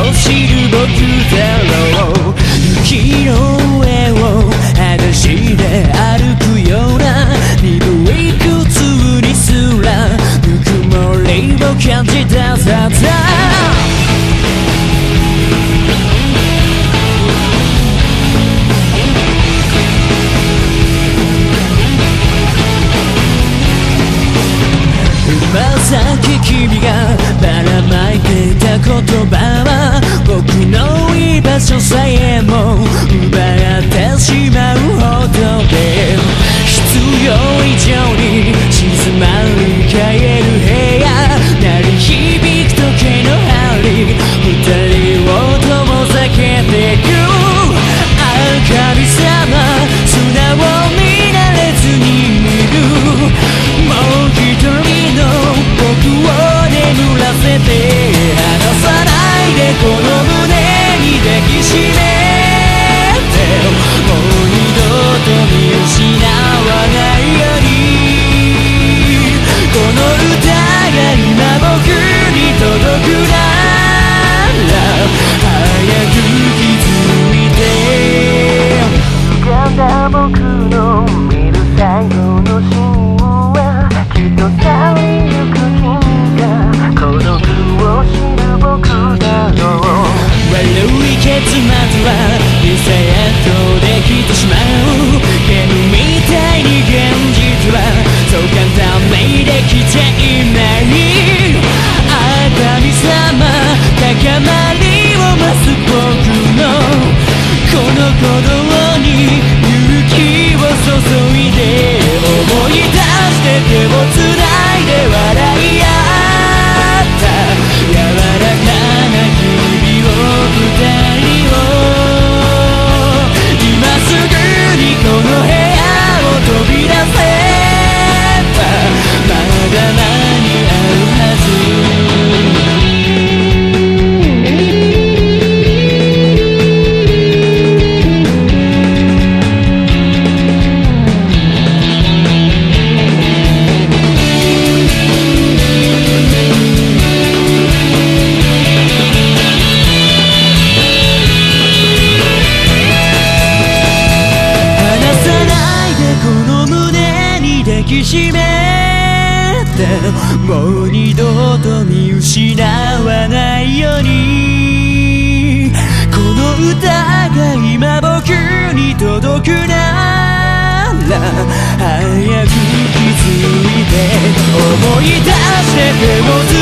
を知る僕だろう雪の上を裸足で歩くよ。さき君がばらまいてた言葉は僕の居場所さえも結末はリセットできてしまうゲームみたいに現実はそう簡単にできちゃいない神様高まりを増す僕のこの鼓動に勇気を注いで思い出して手を繋きしめてもう二度と見失わないようにこの歌が今僕に届くなら早く気づいて思い出して手をつ